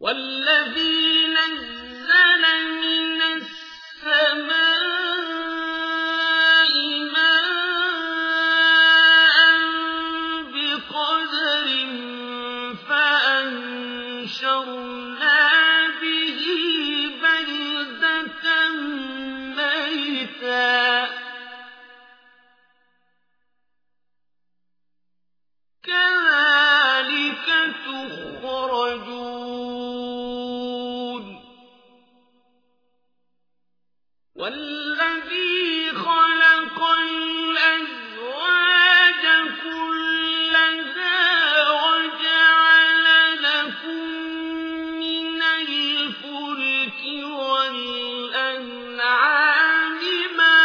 والذين والذي خلق الأزواج كلها وجعل لكم من الفلك والأنعام ما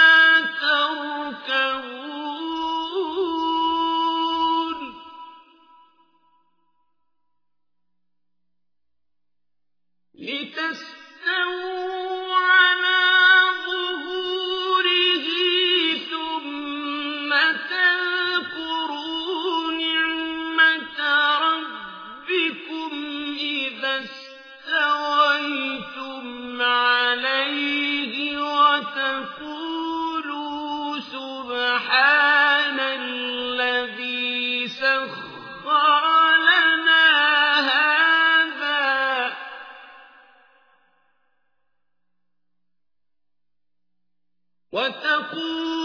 وَتَقُولُ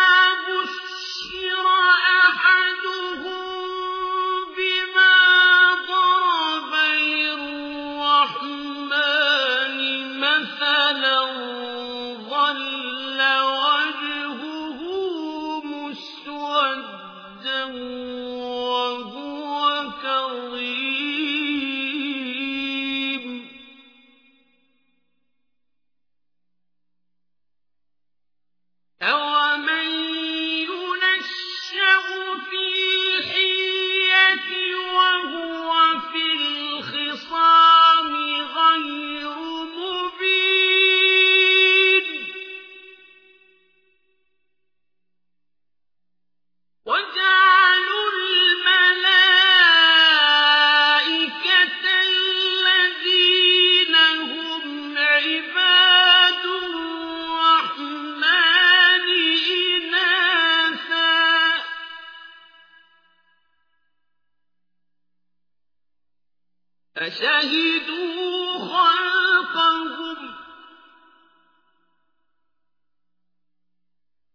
أشهدوا خلقهم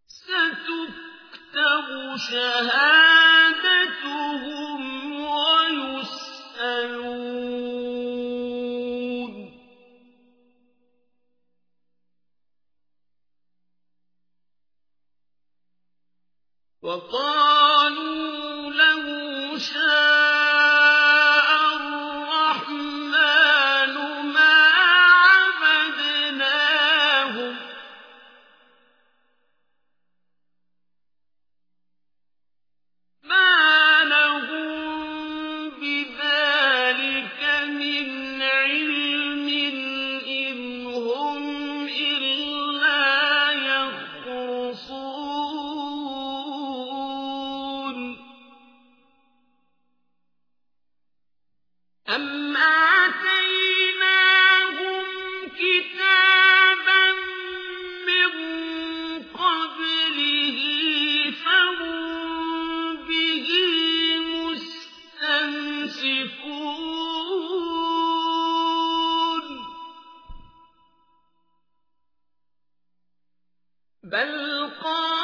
ستكتب شهادتهم ويسألون. وقال أم آتيناهم كتابا من قبله فهم به بل قال